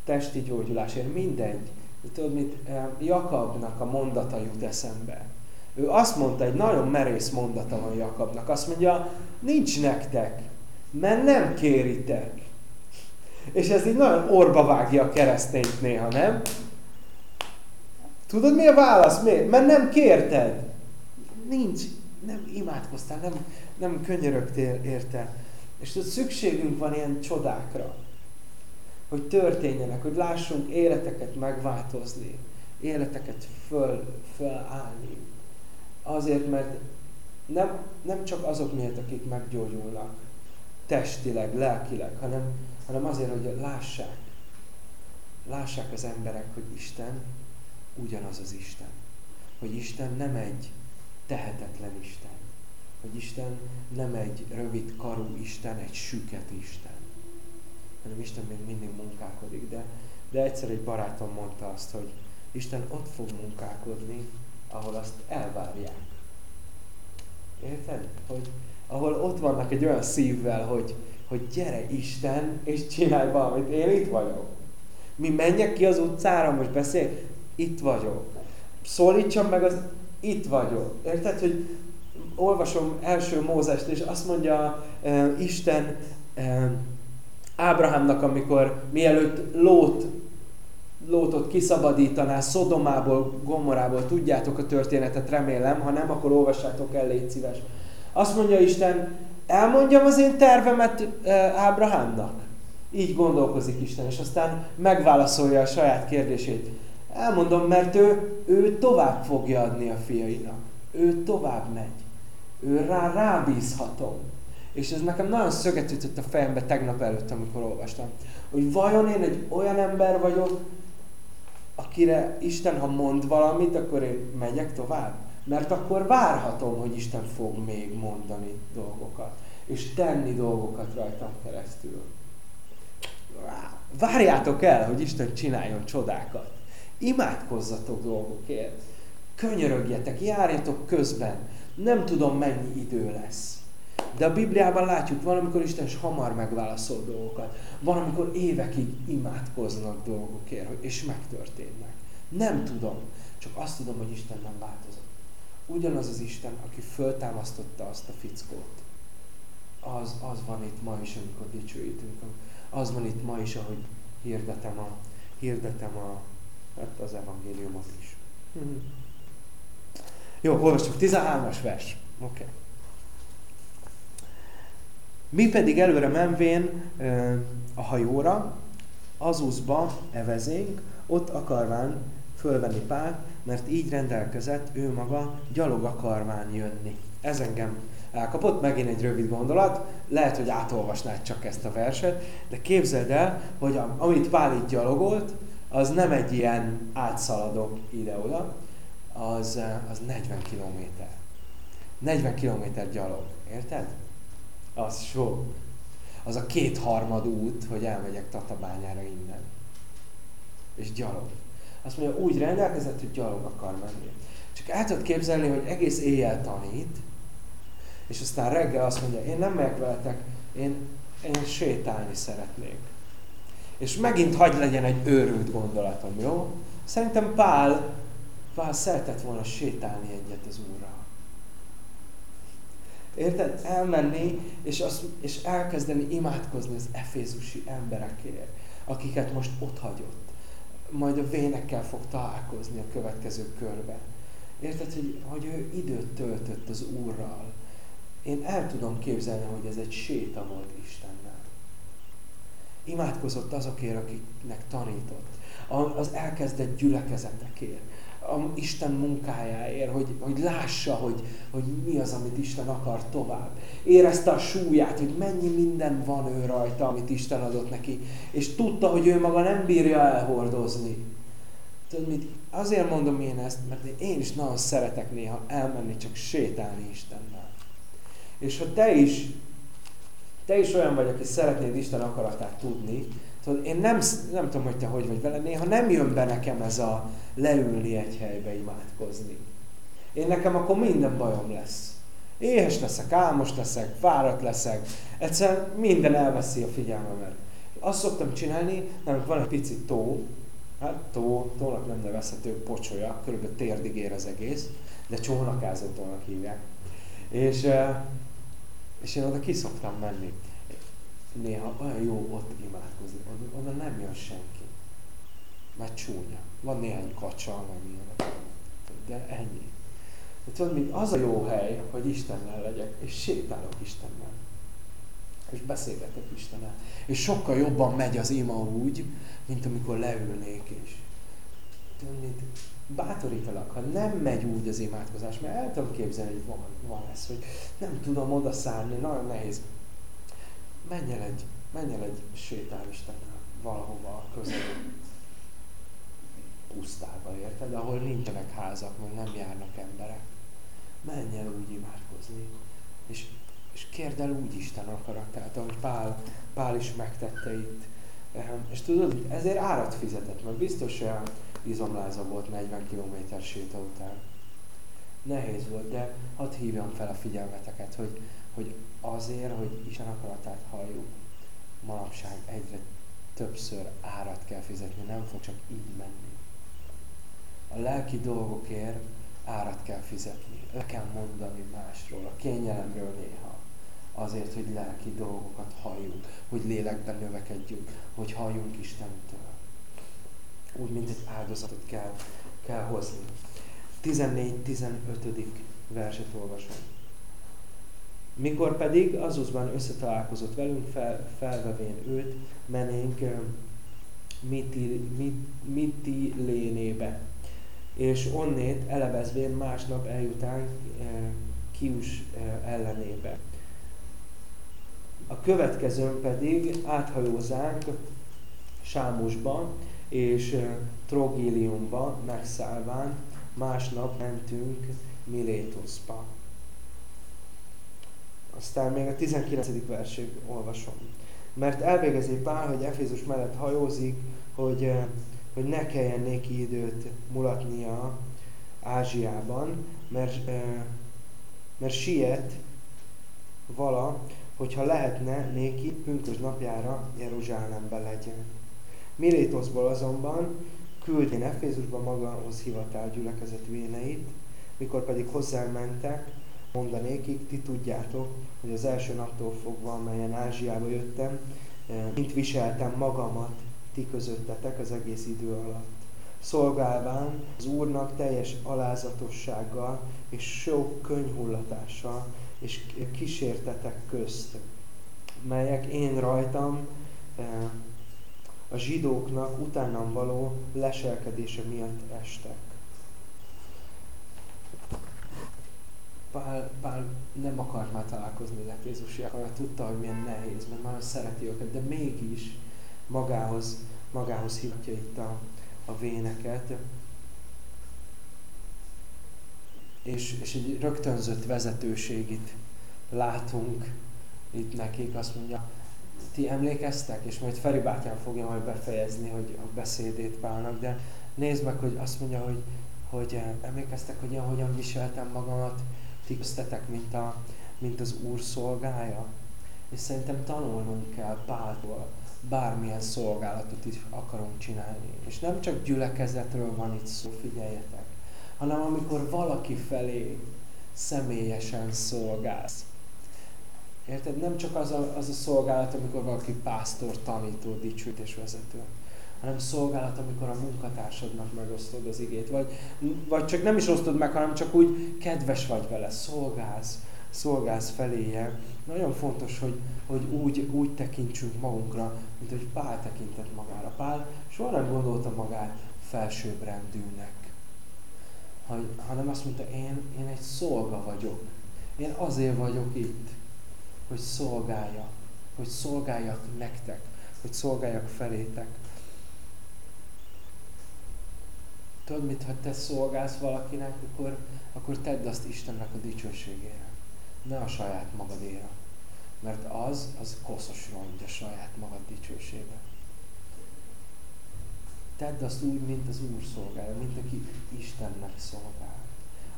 testi gyógyulásért, mindegy. Tudod, mit Jakabnak a mondata jut eszembe. Ő azt mondta, egy nagyon merész mondata van Jakabnak. Azt mondja, nincs nektek, mert nem kéritek. És ez így nagyon orba vágja a keresztényt néha, nem? Tudod mi a válasz? Miért? Mert nem kérted. Nincs, nem imádkoztál, nem, nem könyörögtél érte. És tudod, szükségünk van ilyen csodákra, hogy történjenek, hogy lássunk életeket megváltozni, életeket föl, fölállni. Azért, mert nem, nem csak azok miatt, akik meggyógyulnak, testileg, lelkileg, hanem, hanem azért, hogy lássák, lássák az emberek, hogy Isten ugyanaz az Isten. Hogy Isten nem egy tehetetlen Isten. Hogy Isten nem egy rövid karú Isten, egy süket Isten. Hanem Isten még mindig munkálkodik. De, de egyszer egy barátom mondta azt, hogy Isten ott fog munkálkodni, ahol azt elvárják. Érted? Hogy ahol ott vannak egy olyan szívvel, hogy, hogy gyere Isten, és csinálj valamit, én itt vagyok. Mi menjek ki az utcára, most beszél, itt vagyok. Szólítsam meg az, itt vagyok. Érted, hogy olvasom első Mózest, és azt mondja uh, Isten uh, Ábrahámnak, amikor mielőtt Lót, Lótot kiszabadítaná Szodomából, Gomorából, tudjátok a történetet, remélem, ha nem, akkor olvassátok el, légy szíves. Azt mondja Isten, elmondjam az én tervemet Ábrahámnak. Így gondolkozik Isten, és aztán megválaszolja a saját kérdését. Elmondom, mert ő, ő tovább fogja adni a fiainak. Ő tovább megy. Ő rá, rábízhatom. És ez nekem nagyon szöget ütött a fejembe tegnap előtt, amikor olvastam. Hogy vajon én egy olyan ember vagyok, akire Isten, ha mond valamit, akkor én megyek tovább? Mert akkor várhatom, hogy Isten fog még mondani dolgokat, és tenni dolgokat rajtam keresztül. Várjátok el, hogy Isten csináljon csodákat. Imádkozzatok dolgokért. Könyörögjetek, járjatok közben. Nem tudom, mennyi idő lesz. De a Bibliában látjuk, valamikor Isten is hamar megválaszol dolgokat. Valamikor évekig imádkoznak dolgokért, és megtörténnek. Nem tudom, csak azt tudom, hogy Isten nem változott. Ugyanaz az Isten, aki föltámasztotta azt a fickót, az, az van itt ma is, amikor dicsőítünk. Az van itt ma is, ahogy hirdetem a, hirdetem a, hát az evangéliumot is. Mm-hmm. Jó, olvastuk. 13-as vers. Oké. Okay. Mi pedig előre menvén a hajóra, Azuszba evezénk, ott akarván fölvenni Pál, mert így rendelkezett ő maga gyalog akarván jönni. Ez engem elkapott, megint egy rövid gondolat, lehet, hogy átolvasnád csak ezt a verset, de képzeld el, hogy amit Pál itt gyalogolt, az nem egy ilyen átszaladok ide-oda, az, az 40 kilométer. 40 kilométer gyalog, érted? Az sok. Az a kétharmad út, hogy elmegyek Tatabányára innen. És gyalog. Azt mondja, úgy rendelkezett, hogy gyalog akar menni. Csak el tudod képzelni, hogy egész éjjel tanít, és aztán reggel azt mondja, én nem megyek veletek, én, én sétálni szeretnék. És megint hagy legyen egy őrült gondolatom, jó? Szerintem Pál, Pál szeretett volna sétálni egyet az Úrral. Érted? Elmenni, és, azt, és elkezdeni imádkozni az efézusi emberekért, akiket most ott hagyott. Majd a vénekkel fog találkozni a következő körben. Érted, hogy, hogy ő időt töltött az Úrral. Én el tudom képzelni, hogy ez egy séta volt Istennel. Imádkozott azokért, akiknek tanított. Az elkezdett gyülekezetekért a Isten munkájáért, hogy, hogy lássa, hogy, hogy mi az, amit Isten akar tovább. Érezte a súlyát, hogy mennyi minden van ő rajta, amit Isten adott neki, és tudta, hogy ő maga nem bírja elhordozni. Tudod mit? Azért mondom én ezt, mert én is nagyon szeretek néha elmenni, csak sétálni Istennel. És ha te is, te is olyan vagy, aki szeretnéd Isten akaratát tudni, tudod, én nem, nem tudom, hogy te hogy vagy vele, néha nem jön be nekem ez a leülni egy helybe imádkozni. Én nekem akkor minden bajom lesz. Éhes leszek, álmos leszek, fáradt leszek, egyszerűen minden elveszi a figyelmemet. Azt szoktam csinálni, nem van egy pici tó, hát tó, tónak nem nevezhető pocsolya, körülbelül térdig ér az egész, de csónakázó tónak hívják. És, és én oda ki szoktam menni. Néha olyan jó ott imádkozni, oda nem jön senki. Mert csúnya. Van néhány kacsa, meg ilyenek. De ennyi. De tudod, mint az a jó hely, hogy Istennel legyek, és sétálok Istennel. És beszélgetek Istennel. És sokkal jobban megy az ima úgy, mint amikor leülnék és mint bátorítalak, ha nem megy úgy az imádkozás, mert el tudom képzelni, hogy van, van ez, hogy nem tudom odaszállni, nagyon nehéz. Menj el egy, menj el egy sétál Istennel valahova a közelben pusztába, érted? Ahol nincsenek házak, meg nem járnak emberek. Menj el úgy imádkozni. És, és kérd el úgy Isten akaratát, ahogy Pál, Pál is megtette itt. Ehm, és tudod, ezért árat fizetett, mert biztos olyan izomláza volt 40 km séta után. Nehéz volt, de hadd hívjam fel a figyelmeteket, hogy, hogy azért, hogy Isten akaratát halljuk, manapság egyre többször árat kell fizetni, nem fog csak így menni a lelki dolgokért árat kell fizetni. Le kell mondani másról, a kényelemről néha. Azért, hogy lelki dolgokat halljunk, hogy lélekben növekedjünk, hogy halljunk Istentől. Úgy, mint egy áldozatot kell, kell hozni. 14-15. verset olvasom. Mikor pedig Azuzban összetalálkozott velünk, fel, felvevén őt, menénk Miti, lénébe és onnét elebezvén másnap eljutánk eh, Kius eh, ellenébe. A következőn pedig áthajózánk Sámusba és eh, Trogiliumba megszállván, másnap mentünk Milétuszba. Aztán még a 19. verség olvasom. Mert elvégezi Pál, hogy Efézus mellett hajózik, hogy hogy ne kelljen néki időt mulatnia Ázsiában, mert, mert siet vala, hogyha lehetne néki pünkös napjára Jeruzsálembe legyen. Milétoszból azonban küldjén Efézusba magához hivatál gyülekezet véneit, mikor pedig hozzámentek, mondanékik, ti tudjátok, hogy az első naptól fogva, amelyen Ázsiába jöttem, mint viseltem magamat ti közöttetek az egész idő alatt. Szolgálván az Úrnak teljes alázatossággal és sok könyhullatással és kísértetek közt, melyek én rajtam eh, a zsidóknak utánam való leselkedése miatt estek. Pál, Pál nem akart már találkozni az efézusiakkal, mert tudta, hogy milyen nehéz, mert már szereti őket, de mégis magához, magához hívja itt a, a véneket. És, és egy rögtönzött vezetőségit látunk itt nekik, azt mondja, ti emlékeztek, és majd Feri bátyám fogja majd befejezni hogy a beszédét Pálnak, de nézd meg, hogy azt mondja, hogy, hogy eh, emlékeztek, hogy én hogyan viseltem magamat, ti köztetek, mint, a, mint az Úr szolgája. És szerintem tanulnunk kell Páltól, bármilyen szolgálatot is akarunk csinálni. És nem csak gyülekezetről van itt szó, figyeljetek, hanem amikor valaki felé személyesen szolgálsz. Érted? Nem csak az a, az a szolgálat, amikor valaki pásztor, tanító, vezető, hanem szolgálat, amikor a munkatársadnak megosztod az igét. Vagy, vagy csak nem is osztod meg, hanem csak úgy kedves vagy vele, szolgálsz, szolgálsz feléje. Nagyon fontos, hogy, hogy úgy, úgy tekintsünk magunkra, mint hogy Pál tekintett magára. Pál soha nem gondolta magát felsőbbrendűnek, hanem azt mondta, én, én egy szolga vagyok. Én azért vagyok itt, hogy szolgáljak, hogy szolgáljak nektek, hogy szolgáljak felétek. Tudod mit, ha te szolgálsz valakinek, akkor, akkor tedd azt Istennek a dicsőségére, ne a saját magadéra. Mert az, az koszos rongy a saját magad dicsősége. Tedd azt úgy, mint az Úr szolgálja, mint aki Istennek szolgál.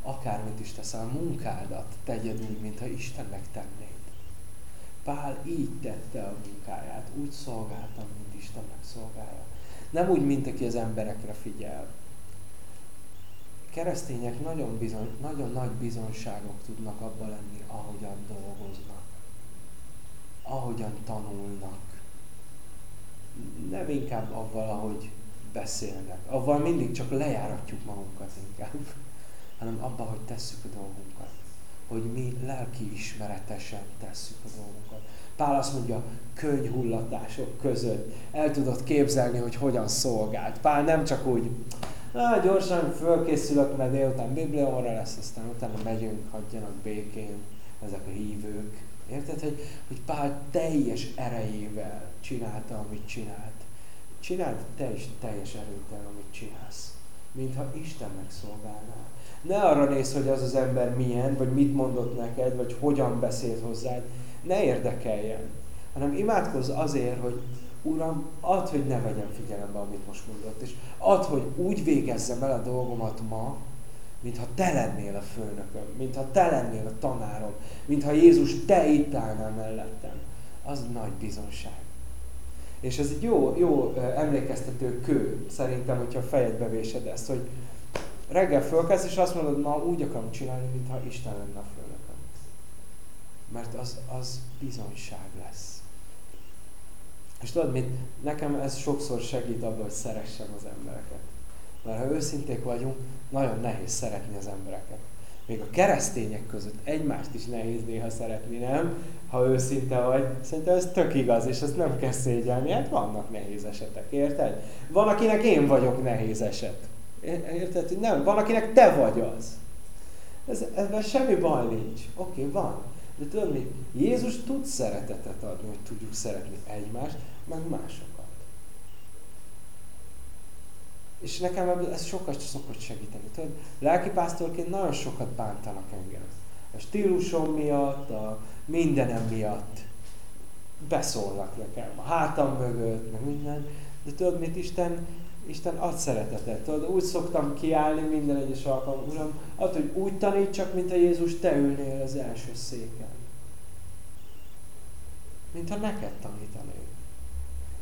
Akármit is teszel, munkádat tegyed úgy, mintha Istennek tennéd. Pál így tette a munkáját, úgy szolgáltam, mint Istennek szolgálja. Nem úgy, mint aki az emberekre figyel. Keresztények nagyon, bizony, nagyon nagy bizonyságok tudnak abban lenni, ahogyan dolgoznak, ahogyan tanulnak. Nem inkább avval, ahogy beszélnek. Avval mindig csak lejáratjuk magunkat inkább, hanem abban, hogy tesszük a dolgunkat. Hogy mi lelki ismeretesen tesszük a dolgunkat. Pál azt mondja, könyhullatások között el tudod képzelni, hogy hogyan szolgált. Pál nem csak úgy, na, gyorsan fölkészülök, mert délután biblióra lesz, aztán utána megyünk, hagyjanak békén ezek a hívők. Érted, hogy, hogy Pál teljes erejével csinálta, amit csinált. Csináld te is teljes erőttel, amit csinálsz. Mintha Istennek szolgálnál. Ne arra néz, hogy az az ember milyen, vagy mit mondott neked, vagy hogyan beszélt hozzád. Ne érdekeljen. Hanem imádkozz azért, hogy Uram, add, hogy ne vegyem figyelembe, amit most mondott. És add, hogy úgy végezzem el a dolgomat ma, mintha te lennél a főnököm, mintha te lennél a tanárom, mintha Jézus te itt állnál mellettem. Az nagy bizonság. És ez egy jó, jó emlékeztető kő, szerintem, hogyha fejedbe vésed ezt, hogy reggel fölkezd, és azt mondod, ma úgy akarom csinálni, mintha Isten lenne a főnököm. Mert az, az bizonyság lesz. És tudod mit? Nekem ez sokszor segít abban, hogy szeressem az embereket. Mert ha őszinték vagyunk, nagyon nehéz szeretni az embereket. Még a keresztények között egymást is nehéz néha szeretni, nem? Ha őszinte vagy, szerintem ez tök igaz, és ezt nem kell szégyelni. Hát vannak nehéz esetek, érted? Van, akinek én vagyok nehéz eset. Érted? Nem, van, akinek te vagy az. Ez, ebben semmi baj nincs. Oké, okay, van. De tudod mi? Jézus tud szeretetet adni, hogy tudjuk szeretni egymást, meg másokat. És nekem ez sokat szokott segíteni. Tudod, lelkipásztorként nagyon sokat bántanak engem. A stílusom miatt, a mindenem miatt beszólnak nekem, a hátam mögött, meg minden. De tudod mit, Isten, Isten ad szeretetet. Tudod, úgy szoktam kiállni minden egyes alkalom, Uram, ad, hogy úgy tanítsak, mint a Jézus, te ülnél az első széken. Mint ha neked tanítanék.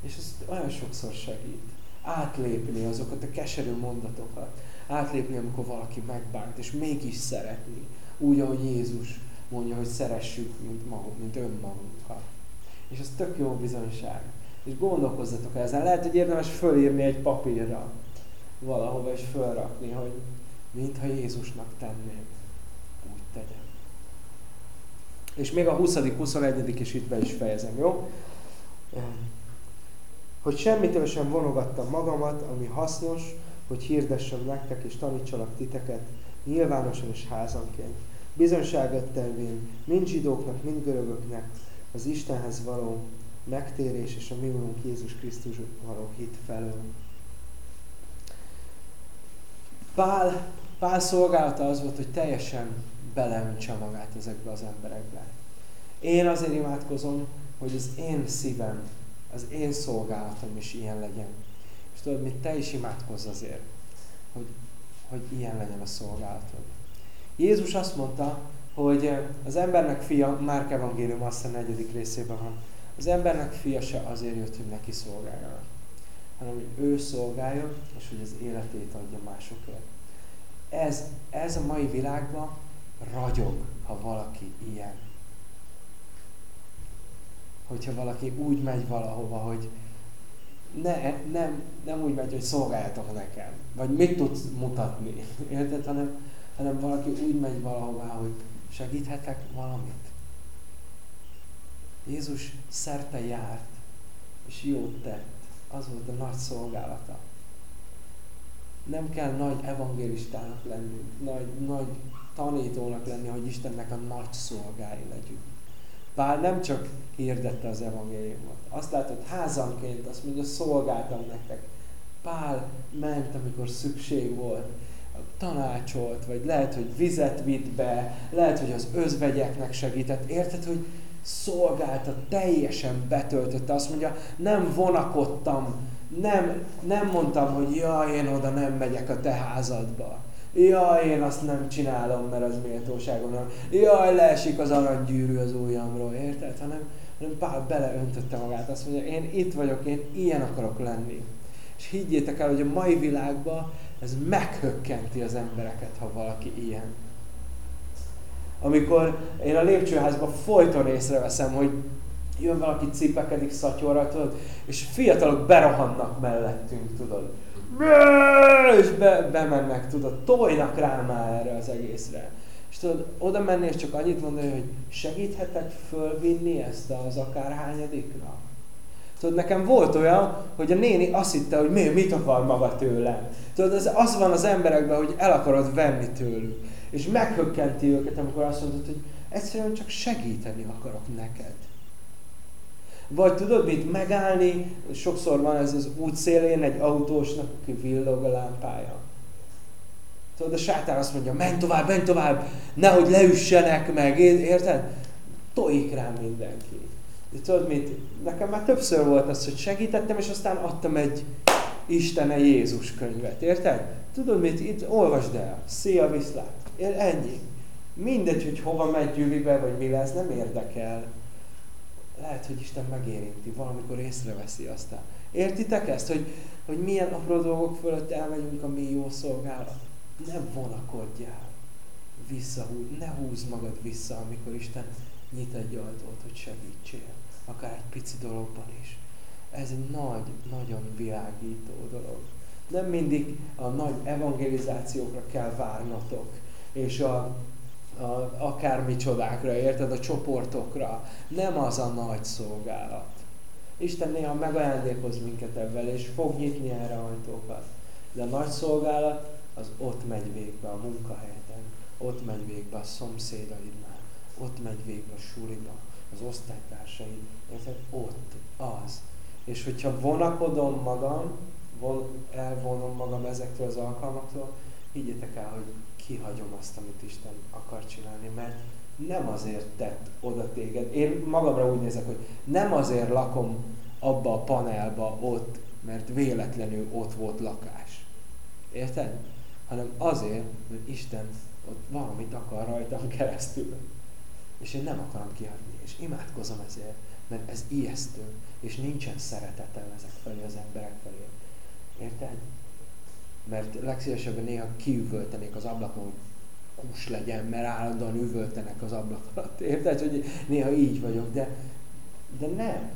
És ez olyan sokszor segít átlépni azokat a keserű mondatokat, átlépni, amikor valaki megbánt, és mégis szeretni, úgy, ahogy Jézus mondja, hogy szeressük, mint, magunk, mint önmagunkat. És ez tök jó bizonyság. És gondolkozzatok ezen. Lehet, hogy érdemes fölírni egy papírra valahova, és fölrakni, hogy mintha Jézusnak tenném, úgy tegyem. És még a 20. 21. és itt be is fejezem, jó? hogy semmitől sem vonogattam magamat, ami hasznos, hogy hirdessem nektek és tanítsalak titeket, nyilvánosan és házanként. Bizonságot tevén mind zsidóknak, mind görögöknek az Istenhez való megtérés és a mi Urunk Jézus Krisztus való hit felől. Pál, Pál szolgálata az volt, hogy teljesen beleöntse magát ezekbe az emberekbe. Én azért imádkozom, hogy az én szívem, az én szolgálatom is ilyen legyen. És tudod, mit te is imádkozz azért, hogy, hogy ilyen legyen a szolgálatod. Jézus azt mondta, hogy az embernek fia, Márk evangélium azt a negyedik részében van, az embernek fia se azért jött, hogy neki szolgáljanak, hanem hogy ő szolgáljon, és hogy az életét adja másokért. Ez, ez a mai világban ragyog, ha valaki ilyen. Hogyha valaki úgy megy valahova, hogy ne, nem, nem úgy megy, hogy szolgáljatok nekem, vagy mit tudsz mutatni, érted, hanem, hanem valaki úgy megy valahová, hogy segíthetek valamit. Jézus szerte járt, és jót tett. Az volt a nagy szolgálata. Nem kell nagy evangélistának lenni, nagy, nagy tanítónak lenni, hogy Istennek a nagy szolgái legyünk. Pál nem csak hirdette az evangéliumot. Azt látod, házanként azt mondja, szolgáltam nektek. Pál ment, amikor szükség volt tanácsolt, vagy lehet, hogy vizet vitt be, lehet, hogy az özvegyeknek segített. Érted, hogy szolgálta, teljesen betöltötte. Azt mondja, nem vonakodtam, nem, nem mondtam, hogy jaj, én oda nem megyek a te házadba. Jaj, én azt nem csinálom, mert az méltóságom. Jaj, leesik az aranygyűrű az ujjamról, érted? Hanem, hanem Pál beleöntötte magát. Azt mondja, én itt vagyok, én ilyen akarok lenni. És higgyétek el, hogy a mai világban ez meghökkenti az embereket, ha valaki ilyen. Amikor én a lépcsőházban folyton észreveszem, hogy jön valaki cipekedik szatyorra, tudod, és fiatalok berohannak mellettünk, tudod. És be, bemennek, tudod, tojnak rá már erre az egészre. És tudod, oda menni és csak annyit mondani, hogy segíthetek fölvinni ezt az akárhányadiknak? Tudod, nekem volt olyan, hogy a néni azt hitte, hogy mi, mit akar maga tőlem. Tudod, az, az van az emberekben, hogy el akarod venni tőlük. És meghökkenti őket, amikor azt mondod, hogy egyszerűen csak segíteni akarok neked. Vagy tudod mit, megállni, sokszor van ez az útszélén egy autósnak, aki villog a lámpája. Tudod, a sátán azt mondja, menj tovább, menj tovább, nehogy leüssenek meg, érted? Tojik rám mindenki. De tudod mit? Nekem már többször volt az, hogy segítettem, és aztán adtam egy Istene Jézus könyvet, érted? Tudod mit? Itt olvasd el. Szia, viszlát. Ennyi. Mindegy, hogy hova megy gyűlibe, vagy mi lesz, nem érdekel. Lehet, hogy Isten megérinti, valamikor észreveszi aztán. Értitek ezt, hogy, hogy milyen apró dolgok fölött elmegyünk a mi jó szolgálat? Ne vonakodjál. Visszahúz, ne húzd magad vissza, amikor Isten nyit egy ajtót, hogy segítsél akár egy pici dologban is. Ez egy nagy, nagyon világító dolog. Nem mindig a nagy evangelizációkra kell várnatok, és a, a, akár micsodákra, érted, a csoportokra. Nem az a nagy szolgálat. Isten néha megajándékoz minket ebben, és fog nyitni erre ajtókat. De a nagy szolgálat az ott megy végbe a munkahelyeden, ott megy végbe a szomszédaidnál, ott megy végbe a suliba, az osztálytársaid, érted? Ott, az. És hogyha vonakodom magam, von, elvonom magam ezektől az alkalmaktól, higgyétek el, hogy kihagyom azt, amit Isten akar csinálni, mert nem azért tett oda téged. Én magamra úgy nézek, hogy nem azért lakom abba a panelba ott, mert véletlenül ott volt lakás. Érted? Hanem azért, mert Isten ott valamit akar rajtam keresztül. És én nem akarom kihagyni. És imádkozom ezért, mert ez ijesztő, és nincsen szeretetem ezek felé, az emberek felé. Érted? Mert legszívesebben néha kiüvöltenék az ablakon, hogy kus legyen, mert állandóan üvöltenek az ablak alatt. Érted? Hogy néha így vagyok, de, de nem.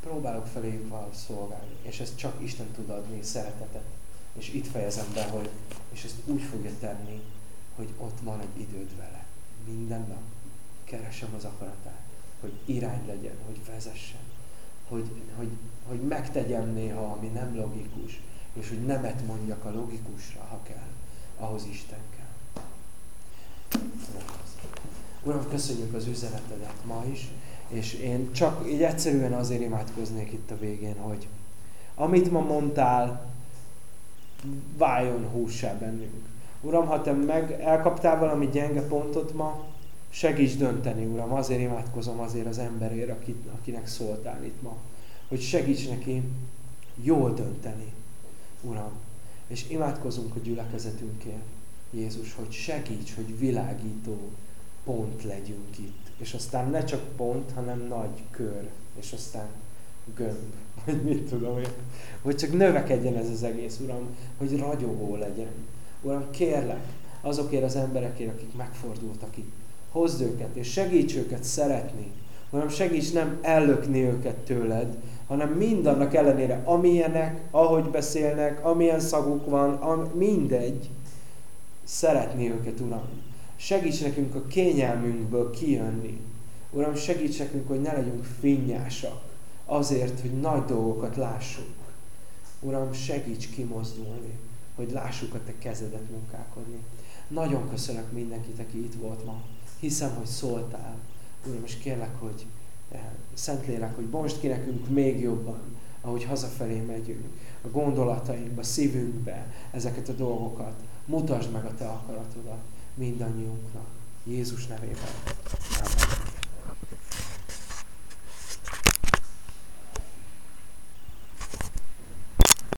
Próbálok feléjük valahogy szolgálni, és ezt csak Isten tud adni, szeretetet. És itt fejezem be, hogy, és ezt úgy fogja tenni, hogy ott van egy időd vele. Minden nap keresem az akaratát, hogy irány legyen, hogy vezessen, hogy, hogy, hogy megtegyem néha, ami nem logikus, és hogy nemet mondjak a logikusra, ha kell. Ahhoz Isten kell. Uram, köszönjük az üzenetedet ma is, és én csak így egyszerűen azért imádkoznék itt a végén, hogy amit ma mondtál, váljon hússá bennünk. Uram, ha te meg elkaptál valami gyenge pontot ma, Segíts dönteni, Uram, azért imádkozom azért az emberért, akinek szóltál itt ma. Hogy segíts neki jól dönteni, Uram. És imádkozunk a gyülekezetünkért, Jézus, hogy segíts, hogy világító pont legyünk itt. És aztán ne csak pont, hanem nagy kör, és aztán gömb, vagy mit tudom én. Hogy csak növekedjen ez az egész, Uram, hogy ragyogó legyen. Uram, kérlek, azokért az emberekért, akik megfordultak itt, hozd őket, és segíts őket szeretni. Uram, segíts nem ellökni őket tőled, hanem mindannak ellenére, amilyenek, ahogy beszélnek, amilyen szaguk van, am, mindegy, szeretni őket, Uram. Segíts nekünk a kényelmünkből kijönni. Uram, segíts nekünk, hogy ne legyünk finnyásak azért, hogy nagy dolgokat lássuk. Uram, segíts kimozdulni, hogy lássuk a Te kezedet munkálkodni. Nagyon köszönök mindenkit, aki itt volt ma. Hiszem, hogy szóltál. Uram, és kérlek, hogy Szentlélek, hogy most ki nekünk még jobban, ahogy hazafelé megyünk, a gondolatainkba, szívünkbe ezeket a dolgokat. Mutasd meg a Te akaratodat mindannyiunknak. Jézus nevében.